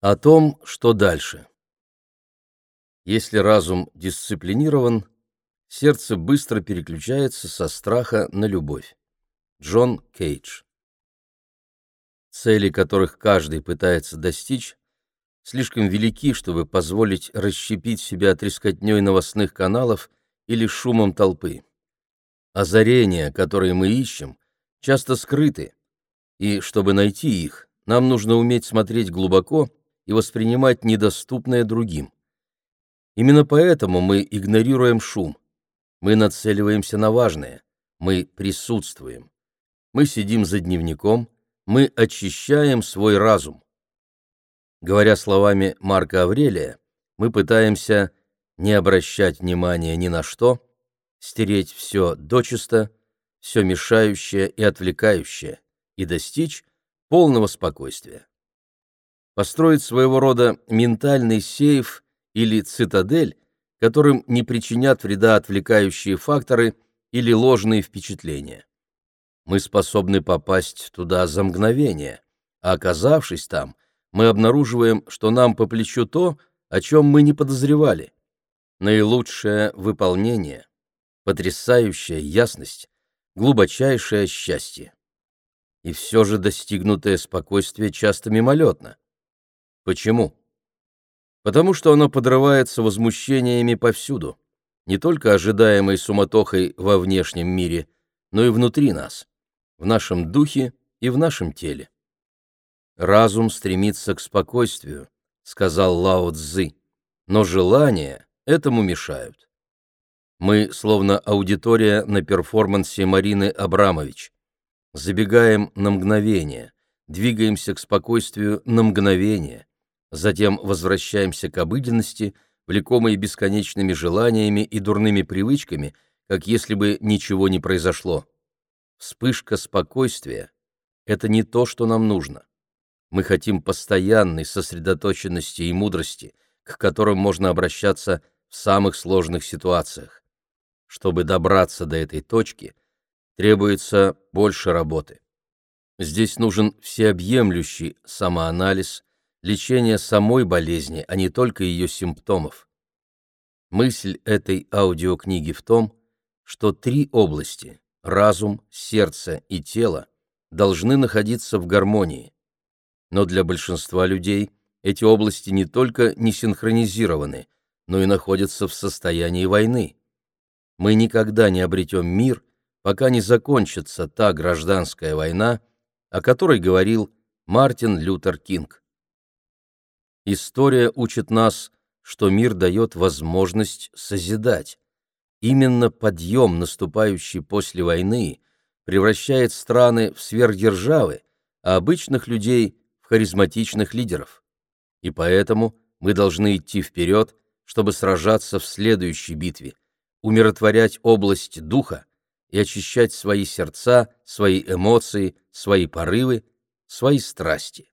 О том, что дальше. Если разум дисциплинирован, сердце быстро переключается со страха на любовь. Джон Кейдж. Цели, которых каждый пытается достичь, слишком велики, чтобы позволить расщепить себя трескотней новостных каналов или шумом толпы. Озарения, которые мы ищем, часто скрыты, и чтобы найти их, нам нужно уметь смотреть глубоко и воспринимать недоступное другим. Именно поэтому мы игнорируем шум. Мы нацеливаемся на важное. Мы присутствуем. Мы сидим за дневником, мы очищаем свой разум. Говоря словами Марка Аврелия, мы пытаемся не обращать внимания ни на что, стереть все дочисто, все мешающее и отвлекающее, и достичь полного спокойствия построить своего рода ментальный сейф или цитадель, которым не причинят вреда отвлекающие факторы или ложные впечатления. Мы способны попасть туда за мгновение, а оказавшись там, мы обнаруживаем, что нам по плечу то, о чем мы не подозревали. Наилучшее выполнение, потрясающая ясность, глубочайшее счастье. И все же достигнутое спокойствие часто мимолетно. Почему? Потому что оно подрывается возмущениями повсюду, не только ожидаемой суматохой во внешнем мире, но и внутри нас, в нашем духе и в нашем теле. Разум стремится к спокойствию, сказал Лао Цзы, но желания этому мешают. Мы, словно аудитория на перформансе Марины Абрамович, забегаем на мгновение, двигаемся к спокойствию на мгновение, Затем возвращаемся к обыденности, влекомые бесконечными желаниями и дурными привычками, как если бы ничего не произошло. Вспышка спокойствия — это не то, что нам нужно. Мы хотим постоянной сосредоточенности и мудрости, к которым можно обращаться в самых сложных ситуациях. Чтобы добраться до этой точки, требуется больше работы. Здесь нужен всеобъемлющий самоанализ, лечение самой болезни, а не только ее симптомов. Мысль этой аудиокниги в том, что три области – разум, сердце и тело – должны находиться в гармонии. Но для большинства людей эти области не только не синхронизированы, но и находятся в состоянии войны. Мы никогда не обретем мир, пока не закончится та гражданская война, о которой говорил Мартин Лютер Кинг. История учит нас, что мир дает возможность созидать. Именно подъем, наступающий после войны, превращает страны в сверхдержавы, а обычных людей в харизматичных лидеров. И поэтому мы должны идти вперед, чтобы сражаться в следующей битве, умиротворять область духа и очищать свои сердца, свои эмоции, свои порывы, свои страсти.